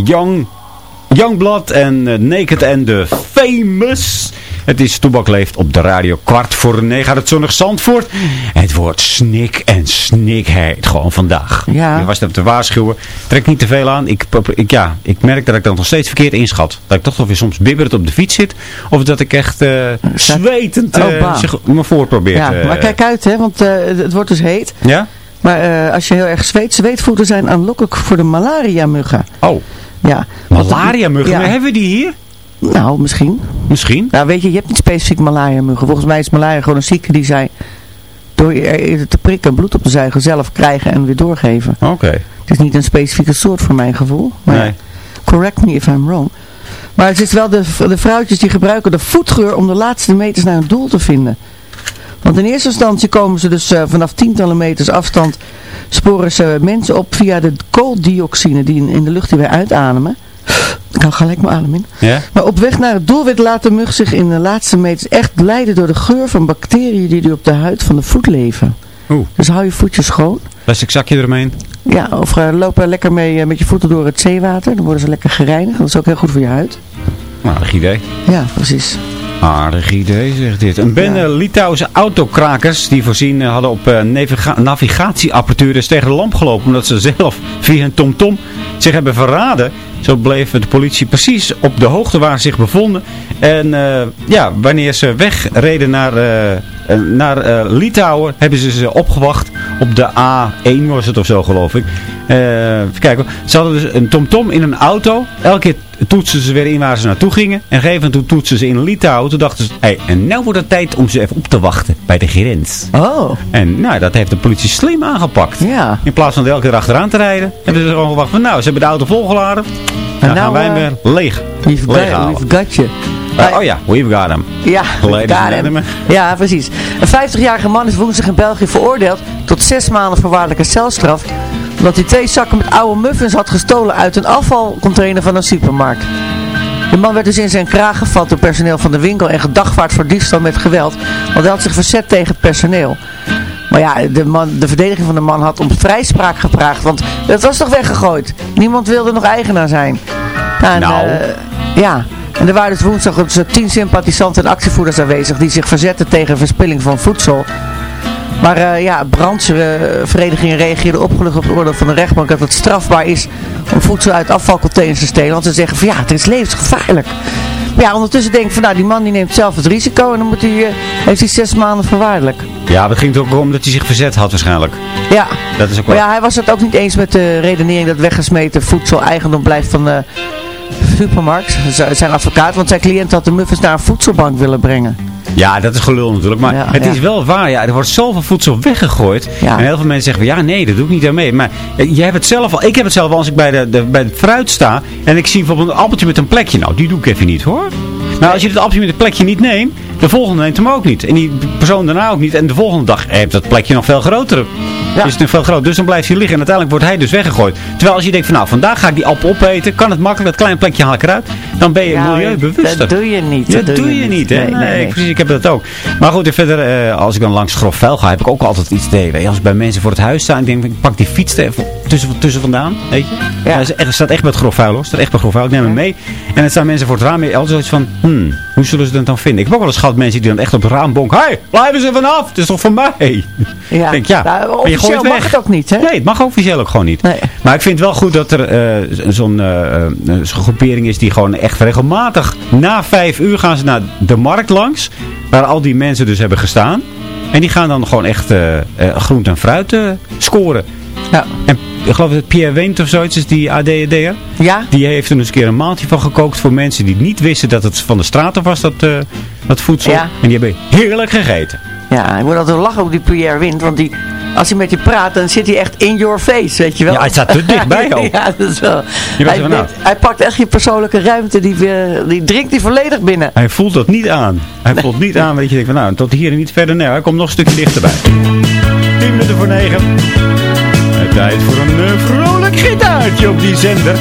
Young, Youngblood en eh, Naked and the Famous. Het is Toebak leeft op de radio kwart voor negen het zonnig Zandvoort. Het wordt snik en snikheet gewoon vandaag. Ja. Ik was er te waarschuwen. Trek niet te veel aan. Ik, ik, ja, ik merk dat ik dan nog steeds verkeerd inschat. Dat ik toch nog weer soms bibberend op de fiets zit. Of dat ik echt eh, zwetend Oh, bah. zich me voor probeer Ja, maar kijk uit, hè, want het- het wordt dus heet. Ja? Maar als je heel erg zweet, zweetvoeten zijn aanlokkelijk voor de malaria-muggen. Oh, Ja. malaria-muggen. Ja. Hebben we die hier? Nou, misschien. Misschien. Nou, weet je, je hebt niet specifiek malaria-muggen. Volgens mij is malaria gewoon een ziekte die zij door te prikken bloed op te zuigen zelf krijgen en weer doorgeven. Oké. Het is niet een specifieke soort voor mijn gevoel. Maar Nee. correct me if I'm wrong. Maar het is wel de, de vrouwtjes die gebruiken de voetgeur om de laatste meters naar hun doel te vinden. Want in eerste instantie komen ze dus eh, vanaf tientallen meters afstand sporen ze mensen op via de kooldioxine die in, de lucht die wij uitademen. Ik kan gelijk mijn adem in. Ja? Maar op weg naar het doelwit laat de mug zich in de laatste meters echt leiden door de geur van bacteriën die op de huid van de voet leven. Oeh. Dus hou je voetjes schoon. Plastic zakje eromheen. Ja, of uh, loop er lekker mee uh, met je voeten door het zeewater. Dan worden ze lekker gereinigd. Dat is ook heel goed voor je huid. Nou, aardig idee. Ja, precies. Aardig idee, zegt dit. Een bende ja. Litouwse autokrakers die voorzien hadden op uh, navigatieapparatuur is tegen de lamp gelopen. Omdat ze zelf via een tomtom zich hebben verraden. Zo bleef de politie precies op de hoogte waar ze zich bevonden. En uh, ja, wanneer ze wegreden naar, uh, naar uh, Litouwen, hebben ze ze opgewacht op de A1 was het of zo geloof ik. even kijken. Ze hadden dus een tomtom in een auto. Elke keer toetsen ze weer in waar ze naartoe gingen. En gegeven toen toetsen ze in Litouwen. Toen dachten ze, hey, en nou wordt het tijd om ze even op te wachten bij de grens. Oh. En nou, dat heeft de politie slim aangepakt. Ja. In plaats van elke keer achteraan te rijden, hebben ze gewoon gewacht van, nou, ze hebben de auto volgeladen. Dan nou, gaan wij weer leeg. We've leeg got, halen. we've got you. Uh, oh ja, we've got him. Ja, we've got him. Ja, precies. Een 50-jarige man is woensdag in België veroordeeld tot zes maanden voorwaardelijke celstraf. Omdat hij twee zakken met oude muffins had gestolen uit een afvalcontainer van een supermarkt. De man werd dus in zijn kraag gevat door personeel van de winkel en gedagvaard voor diefstal met geweld. Want hij had zich verzet tegen het personeel. Maar ja, de, man, de verdediging van de man had om vrijspraak gevraagd, want het was toch weggegooid. Niemand wilde nog eigenaar zijn. En, nou. Uh, ja, en er waren dus woensdag dus tien sympathisanten en actievoerders aanwezig die zich verzetten tegen verspilling van voedsel. Maar uh, ja, brandverenigingen reageerden opgelucht op het oordeel van de rechtbank dat het strafbaar is om voedsel uit afvalcontainers te stelen. Want ze zeggen van ja, het is levensgevaarlijk. Maar ja, ondertussen denk ik van nou, die man die neemt zelf het risico en dan moet hij, uh, heeft hij zes maanden voorwaardelijk. Ja, dat ging ook om dat hij zich verzet had waarschijnlijk. Ja, dat is ook wel... maar ja, hij was het ook niet eens met de redenering dat weggesmeten voedsel eigendom blijft van de supermarkt. Zijn advocaat, want zijn cliënt had de muffins naar een voedselbank willen brengen. Ja, dat is gelul natuurlijk. Maar ja, het ja. is wel waar. Ja, er wordt zoveel voedsel weggegooid. Ja. En heel veel mensen zeggen van ja, nee, dat doe ik niet aan mee. Maar jij hebt het zelf al. Ik heb het zelf al als ik bij, de, de, bij het fruit sta. En ik zie bijvoorbeeld een appeltje met een plekje. Nou, die doe ik even niet hoor. Nou, als je het appeltje met een plekje niet neemt. De volgende neemt hem ook niet. En die persoon daarna ook niet. En de volgende dag heeft dat plekje nog veel groter. Is nog veel groter. Dus dan blijft hij liggen. En uiteindelijk wordt hij dus weggegooid. Terwijl als je denkt van nou, vandaag ga ik die appel opeten. Kan het makkelijk. Dat kleine plekje haal ik eruit. Dan ben je ja, milieubewuster. Dat doe je niet. Dat, dat doe, doe je niet. Hè? Nee, nee, nee, precies. Ik heb dat ook. Maar goed, verder, uh, als ik dan langs grof vuil ga, heb ik ook altijd iets te delen. Als ik bij mensen voor het huis sta, ik denk ik pak die fiets er even tussen, tussen vandaan. Weet je? Ja. Staat echt met grof vuil hoor. staat echt met grof vuil. Ik neem hem mee. En dan staan mensen voor het raam. Altijd zoiets van, hmm, hoe zullen ze dat dan vinden? Ik heb ook wel eens gehad mensen die dan echt op het raam bonken. Hé, hey, blijven ze vanaf. Het is toch van mij? Ja, denk, ja. Nou, maar je mag het ook niet, hè? Nee, het mag officieel ook gewoon niet. Nee. Maar ik vind wel goed dat er uh, zo'n uh, zo groepering is die gewoon echt regelmatig na vijf uur gaan ze naar de markt langs. Waar al die mensen dus hebben gestaan. En die gaan dan gewoon echt uh, groente en fruit scoren. Ja. En ik geloof dat Pierre Weent of zoiets is die ADD'er. Ja. Die heeft er eens een keer een maaltje van gekookt voor mensen die niet wisten dat het van de straat af was, dat, uh, dat voedsel. Ja. En die hebben heerlijk gegeten. Ja, ik moet altijd lachen op die Pierre Wind, want die, als hij met je praat, dan zit hij echt in your face, weet je wel. Ja, hij staat te dichtbij ook. ja, dat is wel. Je Hij, hij, pakt echt je persoonlijke ruimte, die, die drinkt hij volledig binnen. Hij voelt dat niet aan. Hij nee. voelt niet aan, weet je, denkt van nou, tot hier en niet verder. Nee, hij komt nog een stukje dichterbij. 10 minuten voor 9. Tijd voor een uh, vrolijk gitaartje op die zender.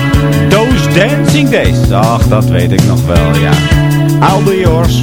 Those Dancing Days. Ach, dat weet ik nog wel, ja. I'll be yours.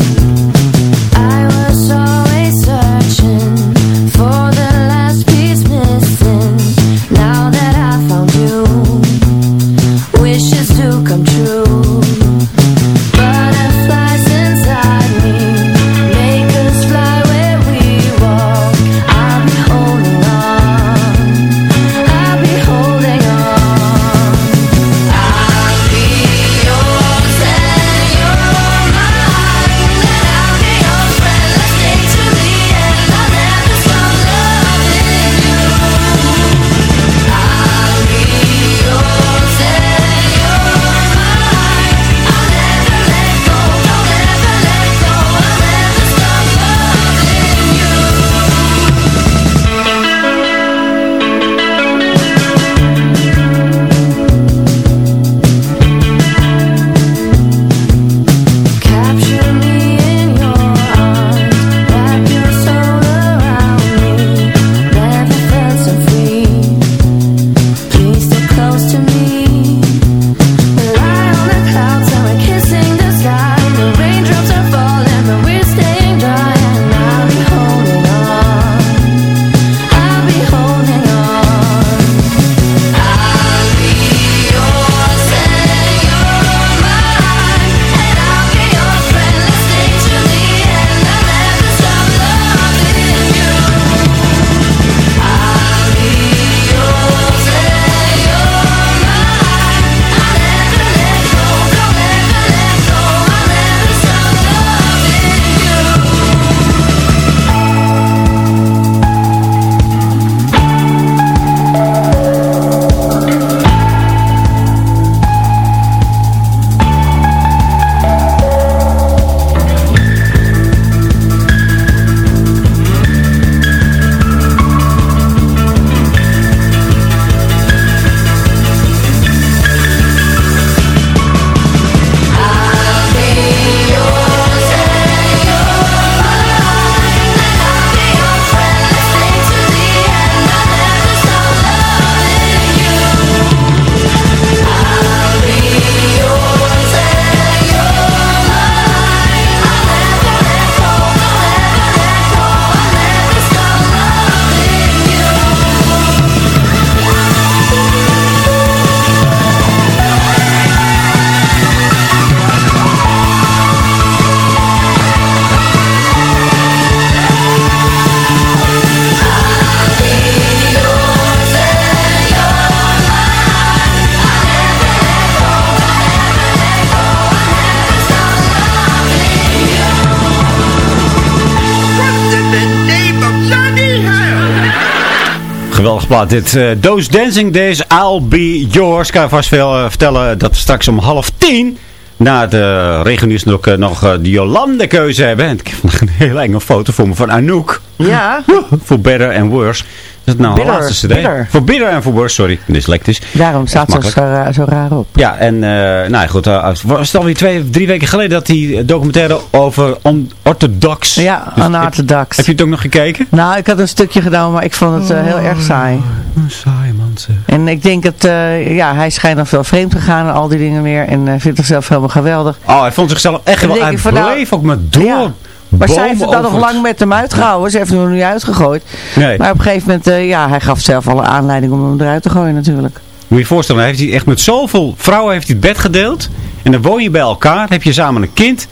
Plaat dit. eh Those Dancing Days, I'll Be Yours. Ik kan je vast veel eh, vertellen dat we straks om half tien... Na de regionieuws nog, eh, nog de Jolande keuze hebben. En ik heb vandaag een hele enge foto voor me van Anouk. Ja, Voor Better and Worse. Dat is nou laatste cd. Voor Bitter en voor Worse, sorry. Dyslectisch. daarom staat ze zo, raar op. Ja, en eh, nou ja, goed. eh, was het alweer twee, drie weken geleden dat die documentaire over on-orthodox... Ja, Dus unorthodox. Heb je het ook nog gekeken? Nou, ik had een stukje gedaan, maar ik vond het eh, heel erg saai. Saai man. zeg. En ik denk dat, ja, hij schijnt dan veel vreemd gegaan en al die dingen meer. En vindt zichzelf helemaal geweldig. Oh, hij vond zichzelf echt wel... Hij nou, bleef ook met door... Ja. Maar zij heeft het dan nog lang met hem uitgehouden. Ze heeft hem er nu uitgegooid. Nee. Maar op een gegeven moment, eh, ja, hij gaf zelf al een aanleiding om hem eruit te gooien natuurlijk. Moet je je voorstellen, heeft hij echt met zoveel vrouwen heeft hij het bed gedeeld. En dan woon je bij elkaar, heb je samen een kind.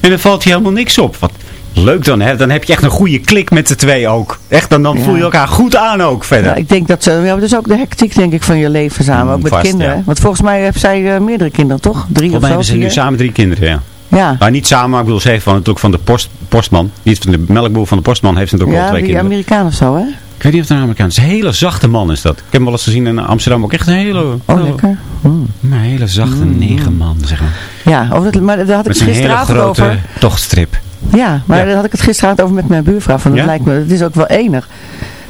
En dan valt hij helemaal niks op. Wat leuk dan, hè? Dan heb je echt een goede klik met z'n twee ook. Echt, dan, dan Ja. voel je elkaar goed aan ook verder. Ja, ik denk dat ze, ja, dat is ook de hectiek denk ik van je leven samen, Mm, ook met vast, kinderen. ja. Want volgens mij heeft zij eh, meerdere kinderen, toch? Drie Volgens mij of zo? hebben ze nu samen drie kinderen, ja. Ja, Maar niet samen, maar ik bedoel, ze heeft van, natuurlijk van de post, postman. Niet van de melkboer van de postman heeft natuurlijk al ja twee die kinderen. Amerikaan of zo, hè? Ik weet niet of het een Amerikaan is. Een hele zachte man is dat. Ik heb hem wel eens gezien in Amsterdam. Ook echt een hele, Oh, hele- lekker. Mm. een hele zachte negerman, zeg maar. Ja, dat, maar daar had ik Met het zijn hele gisteravond grote over. tochtstrip. Ja, maar Ja. daar had ik het gisteravond over met mijn buurvrouw. Van, dat Ja? lijkt me, het is ook wel enig.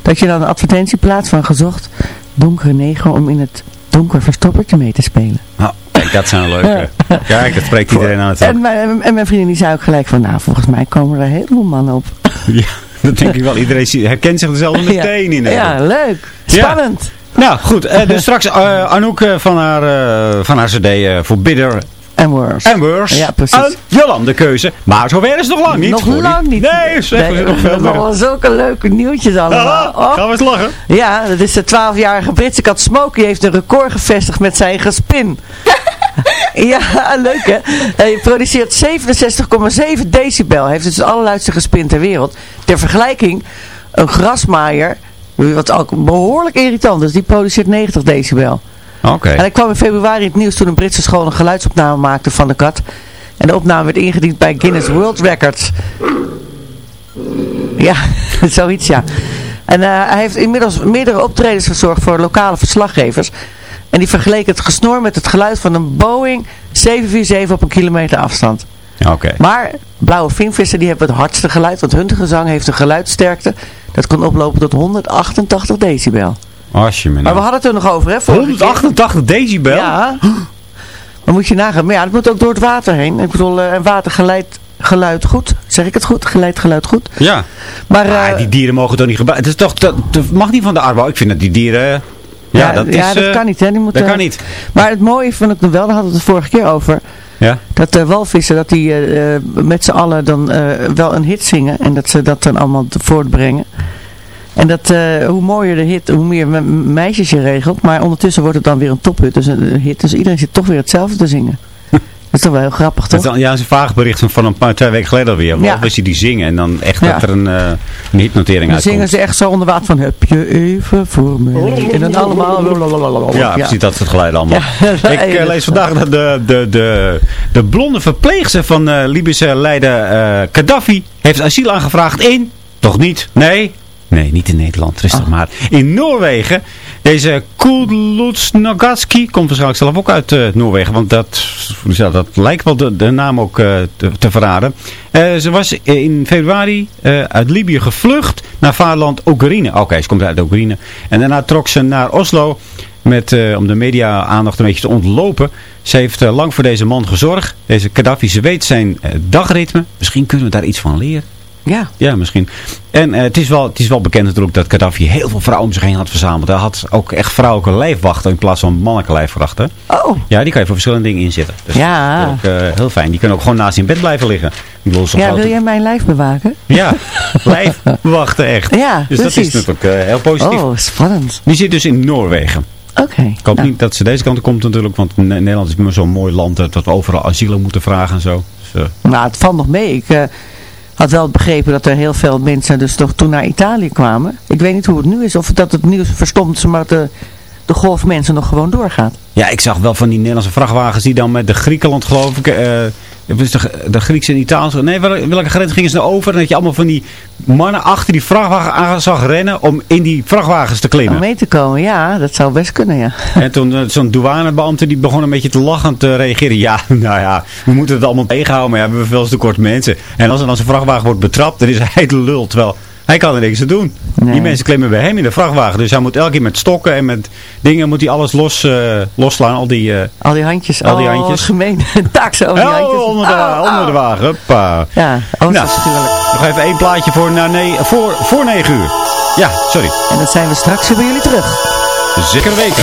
Dat je dan een advertentie plaatst van gezocht donkere neger om in het donker verstoppertje mee te spelen. Nou, dat zijn leuke. Kijk, dat spreekt iedereen aan het En mijn, en mijn vriendin die zei ook gelijk van, nou volgens mij komen er een heleboel mannen op. Ja, dat denk ik wel. Iedereen herkent zich er zelf meteen in. Ja, leuk. Ja. Spannend. Nou, goed. eh, dus straks eh, Anouk eh, van, haar, eh, van haar cd eh, voor Bitter En worse. and Worse. Ja, precies. Aan Jolande keuze. Maar zover is het nog lang niet. Nog Voor lang niet. Nee, zeg, er zit nog veel meer. zulke leuke nieuwtjes allemaal. Ah, Oh. gaan we eens lachen. Ja, dat is de 12-jarige Britse kat Smokey heeft een record gevestigd met zijn gespin. ja, leuk hè. Hij produceert 67,7 decibel. Hij heeft dus het allerluidste gespin ter wereld. Ter vergelijking, een grasmaaier, wat ook behoorlijk irritant is, die produceert 90 decibel. Oké. En hij kwam in februari in het nieuws toen een Britse school een geluidsopname maakte van de kat. En de opname werd ingediend bij Guinness World Records. Ja, zoiets ja. En eh, hij heeft inmiddels meerdere optredens verzorgd voor lokale verslaggevers. En die vergeleken het gesnor met het geluid van een Boeing 747 op een kilometer afstand. Oké. Maar blauwe vinvissen die hebben het hardste geluid, want hun gezang heeft een geluidsterkte. Dat kan oplopen tot 188 decibel. Als je me Maar we hadden het er nog over hè, vorige keer. 188 decibel? Ja. Maar moet je nagaan. Maar ja, dat moet ook door het water heen. Ik bedoel, eh, en water geleidt geluid goed. Zeg ik het goed? Geleidt geluid goed. Ja. Maar, Ah, eh, die dieren mogen toch niet gebruiken. Het is toch, dat, dat mag niet van de arbouw. Ik vind dat die dieren... Ja, dat, is, ja, dat eh, kan niet. Hè. Die moeten, dat kan niet. Maar het mooie ik nog wel, daar hadden we het de vorige keer over. Ja. Dat de walvissen, dat die eh, eh, met z'n allen dan eh, wel een hit zingen. En dat ze dat dan allemaal voortbrengen. En dat, eh, hoe mooier de hit, hoe meer me- meisjes je regelt. Maar ondertussen wordt het dan weer een tophit. Dus een hit. Dus iedereen zit toch weer hetzelfde te zingen. Dat is toch wel heel grappig, Dat toch? dan, ja, dat is een vaag bericht van, een paar, twee weken geleden alweer. Ja. Ja. je die zingen en dan echt Ja. dat er een, eh, een hitnotering Dan uitkomt. zingen ze echt zo onder water van, heb je even voor me. En dan allemaal... Ja, precies, dat is het geluid allemaal. Ja. Ik eh, lees vandaag dat de, de, de, de blonde verpleegster van eh Libische leider Gaddafi heeft asiel aangevraagd in... Toch niet? Nee? Nee, niet in Nederland, rustig maar. In Noorwegen. Deze Kulutz Nagatski komt waarschijnlijk zelf ook uit eh, Noorwegen. Want dat, ja, dat lijkt wel de, de naam ook eh, te, te verraden. Eh, ze was in februari uit Libië gevlucht naar vaderland Oekraïne. Oké, ze komt uit Oekraïne. En daarna trok ze naar Oslo met, om de media-aandacht een beetje te ontlopen. Ze heeft lang voor deze man gezorgd. Deze Gaddafi, ze weet zijn dagritme. Misschien kunnen we daar iets van leren. Ja. Ja, misschien. En eh, het, is wel, het is wel bekend natuurlijk dat Gaddafi heel veel vrouwen om zich heen had verzameld. Hij had ook echt vrouwelijke lijfwachten in plaats van mannelijke lijfwachten. Oh. Ja, die kan je voor verschillende dingen inzetten. Dus Ja. dat is ook, eh, heel fijn. Die kunnen ook gewoon naast in bed blijven liggen. Ja, grote- wil jij mijn lijf bewaken? Ja, lijfwachten echt. Ja, dus dat is natuurlijk eh, heel positief. Oh, spannend. Die zit dus in Noorwegen. Oké. Ik hoop Nou, niet dat ze deze kant komt natuurlijk, want Ne- Nederland is maar zo'n mooi land dat we overal asiel moeten vragen en zo. Dus, Nou, het valt nog mee. Ik had wel begrepen dat er heel veel mensen dus toch toen naar Italië kwamen. Ik weet niet hoe het nu is, of dat het nieuws verstomt maar de, de golf mensen nog gewoon doorgaat. Ja, ik zag wel van die Nederlandse vrachtwagens die dan met de Griekenland geloof ik, eh, De, de Griekse en Italië. Nee, welke, welke grens gingen ze nou over? En dat je allemaal van die mannen achter die vrachtwagen aan zag rennen om in die vrachtwagens te Om klimmen. mee te komen, ja, dat zou best kunnen, ja. En toen eh, zo'n douanebeambte die begon een beetje te lachen te reageren. Ja, nou ja, we moeten het allemaal tegenhouden, maar ja, we hebben veel te kort mensen. En als er dan zijn vrachtwagen wordt betrapt, dan is hij de lul. Terwijl hij kan er niks aan doen. Nee. Die mensen klimmen bij hem in de vrachtwagen. Dus hij moet elke keer met stokken en met dingen moet hij alles los, eh, losslaan. Al die... eh, Al die handjes. Al die oh, handjes. gemeen. Taak zo, al die oh, handjes. onder de, Au, onder de wagen. Hoppa. Ja, oh, Nou. Nog even één plaatje voor, na ne voor, voor 9 uur. Ja, sorry. En dan zijn we straks weer bij jullie terug. Zeker weten.